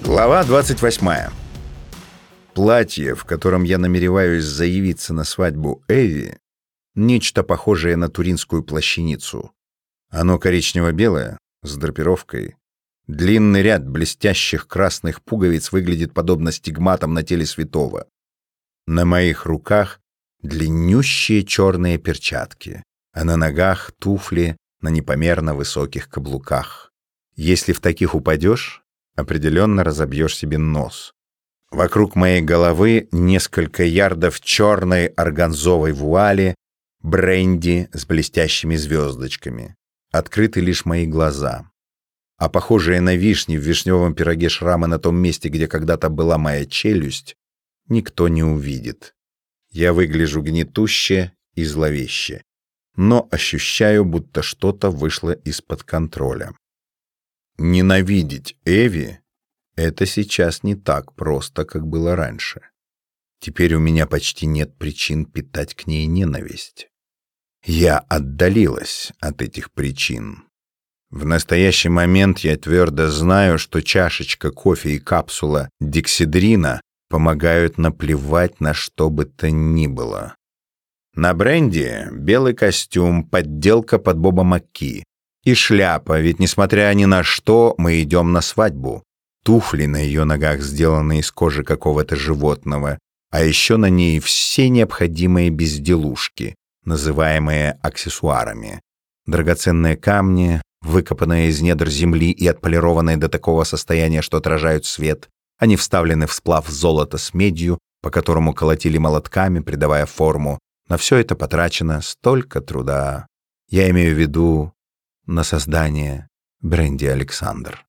Глава 28. Платье, в котором я намереваюсь заявиться на свадьбу Эви, нечто похожее на туринскую плащаницу. Оно коричнево-белое, с драпировкой. Длинный ряд блестящих красных пуговиц выглядит подобно стигматам на теле святого. На моих руках длиннющие черные перчатки, а на ногах туфли на непомерно высоких каблуках. Если в таких упадешь, определенно разобьешь себе нос. Вокруг моей головы несколько ярдов черной органзовой вуали, бренди с блестящими звездочками. Открыты лишь мои глаза. А похожие на вишни в вишневом пироге шрамы на том месте, где когда-то была моя челюсть, никто не увидит. Я выгляжу гнетуще и зловеще, но ощущаю, будто что-то вышло из-под контроля. Ненавидеть Эви — это сейчас не так просто, как было раньше. Теперь у меня почти нет причин питать к ней ненависть. Я отдалилась от этих причин. В настоящий момент я твердо знаю, что чашечка кофе и капсула диксидрина помогают наплевать на что бы то ни было. На бренде белый костюм, подделка под Боба Макки, и шляпа, ведь несмотря ни на что, мы идем на свадьбу. Туфли на ее ногах сделаны из кожи какого-то животного, а еще на ней все необходимые безделушки, называемые аксессуарами. Драгоценные камни, выкопанные из недр земли и отполированные до такого состояния, что отражают свет, они вставлены в сплав золота с медью, по которому колотили молотками, придавая форму. На все это потрачено столько труда. Я имею в виду на создание бренди Александр.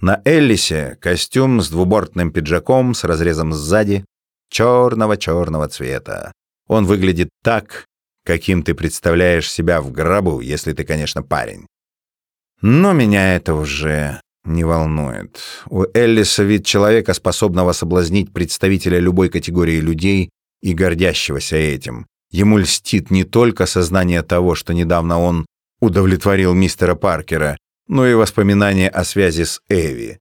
На Эллисе костюм с двубортным пиджаком с разрезом сзади черного-черного цвета. Он выглядит так, каким ты представляешь себя в гробу, если ты, конечно, парень. Но меня это уже не волнует. У Эллиса вид человека, способного соблазнить представителя любой категории людей и гордящегося этим. Ему льстит не только сознание того, что недавно он удовлетворил мистера Паркера, но и воспоминания о связи с Эви.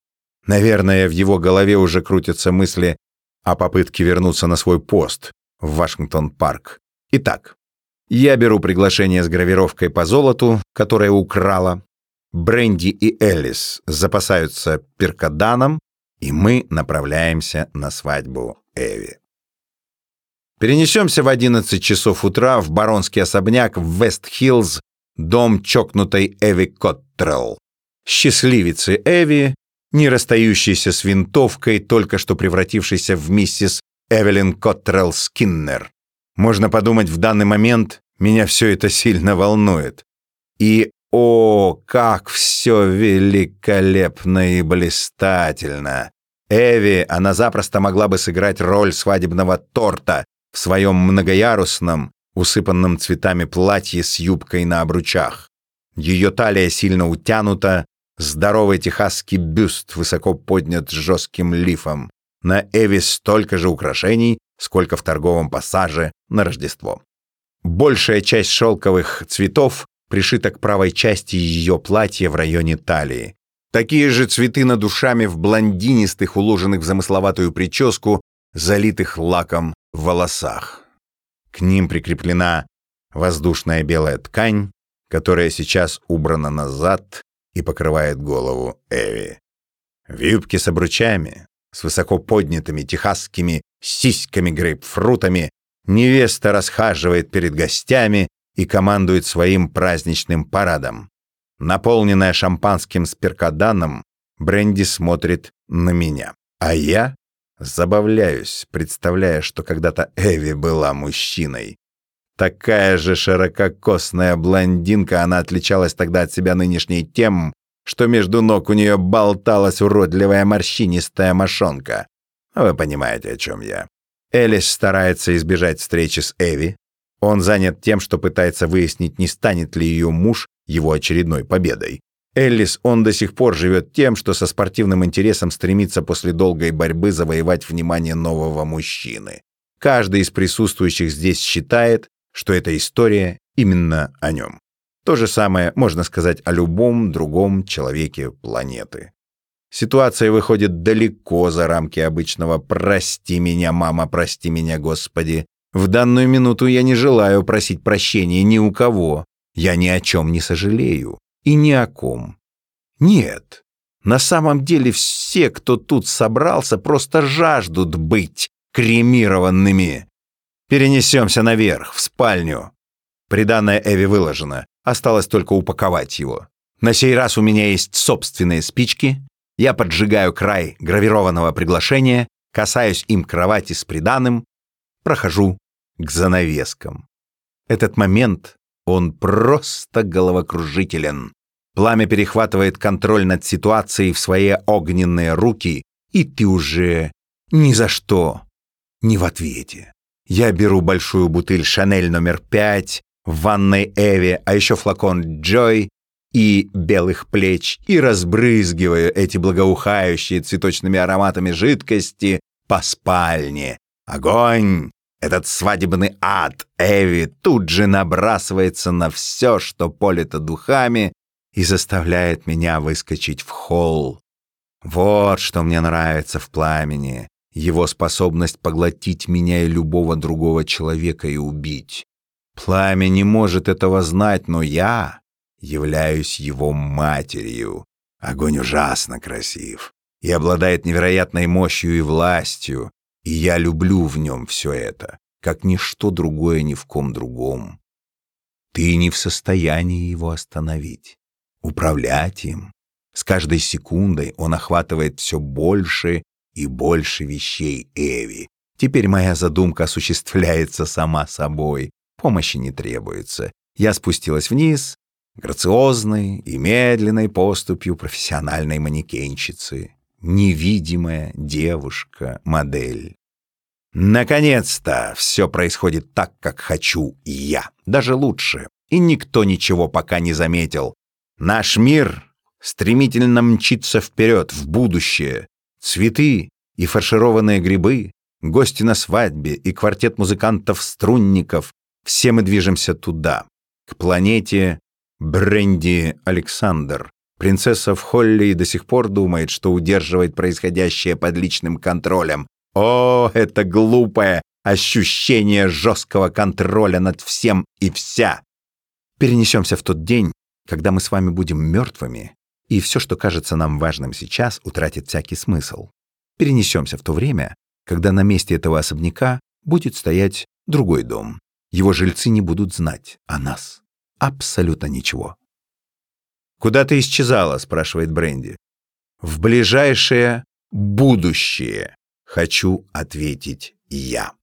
Наверное, в его голове уже крутятся мысли о попытке вернуться на свой пост в Вашингтон-парк. Итак, я беру приглашение с гравировкой по золоту, которое украла. Бренди и Элис запасаются перкаданом, и мы направляемся на свадьбу Эви. Перенесемся в 11 часов утра в баронский особняк в Вест-Хиллз дом чокнутой Эви Коттрелл, счастливицы Эви, не расстающейся с винтовкой, только что превратившейся в миссис Эвелин Коттрелл Скиннер. Можно подумать, в данный момент меня все это сильно волнует. И, о, как все великолепно и блистательно! Эви, она запросто могла бы сыграть роль свадебного торта в своем многоярусном, усыпанном цветами платье с юбкой на обручах. Ее талия сильно утянута, здоровый техасский бюст высоко поднят жестким лифом. На Эви столько же украшений, сколько в торговом пассаже на Рождество. Большая часть шелковых цветов пришита к правой части ее платья в районе талии. Такие же цветы над душами в блондинистых, уложенных в замысловатую прическу, залитых лаком волосах. К ним прикреплена воздушная белая ткань, которая сейчас убрана назад и покрывает голову Эви. В юбке с обручами, с высоко поднятыми техасскими сиськами-грейпфрутами, невеста расхаживает перед гостями и командует своим праздничным парадом. Наполненная шампанским с перкаданом, Бренди смотрит на меня, а я Забавляюсь, представляя, что когда-то Эви была мужчиной. Такая же ширококосная блондинка, она отличалась тогда от себя нынешней тем, что между ног у нее болталась уродливая морщинистая мошонка. Вы понимаете, о чем я. Элис старается избежать встречи с Эви. Он занят тем, что пытается выяснить, не станет ли ее муж его очередной победой. Эллис, он до сих пор живет тем, что со спортивным интересом стремится после долгой борьбы завоевать внимание нового мужчины. Каждый из присутствующих здесь считает, что эта история именно о нем. То же самое можно сказать о любом другом человеке планеты. Ситуация выходит далеко за рамки обычного «прости меня, мама, прости меня, Господи». В данную минуту я не желаю просить прощения ни у кого. Я ни о чем не сожалею. И ни о ком. Нет. На самом деле все, кто тут собрался, просто жаждут быть кремированными. Перенесемся наверх, в спальню. Приданное Эви выложено. Осталось только упаковать его. На сей раз у меня есть собственные спички, я поджигаю край гравированного приглашения, касаюсь им кровати с приданым, прохожу к занавескам. Этот момент, он просто головокружителен. Пламя перехватывает контроль над ситуацией в свои огненные руки, и ты уже ни за что не в ответе. Я беру большую бутыль «Шанель» номер пять, в ванной Эви, а еще флакон «Джой», и белых плеч и разбрызгиваю эти благоухающие цветочными ароматами жидкости по спальне. Огонь! Этот свадебный ад Эви тут же набрасывается на все, что полито духами, и заставляет меня выскочить в холл. Вот что мне нравится в пламени. Его способность поглотить меня и любого другого человека и убить. Пламя не может этого знать, но я являюсь его матерью. Огонь ужасно красив и обладает невероятной мощью и властью, и я люблю в нем все это, как ничто другое ни в ком другом. Ты не в состоянии его остановить, управлять им. С каждой секундой он охватывает все больше и больше вещей Эви. Теперь моя задумка осуществляется сама собой, помощи не требуется. Я спустилась вниз, грациозной и медленной поступью профессиональной манекенщицы, невидимая девушка-модель. Наконец-то все происходит так, как хочу я, даже лучше, и никто ничего пока не заметил. Наш мир стремительно мчится вперед, в будущее. Цветы и фаршированные грибы, гости на свадьбе и квартет музыкантов-струнников — все мы движемся туда, к планете Бренди Александр. Принцесса в Холли до сих пор думает, что удерживает происходящее под личным контролем. О, это глупое ощущение жесткого контроля над всем и вся. Перенесемся в тот день, когда мы с вами будем мертвыми, и все, что кажется нам важным сейчас, утратит всякий смысл. Перенесемся в то время, когда на месте этого особняка будет стоять другой дом. Его жильцы не будут знать о нас абсолютно ничего. «Куда ты исчезала?» — спрашивает Бренди. «В ближайшее будущее», — хочу ответить я.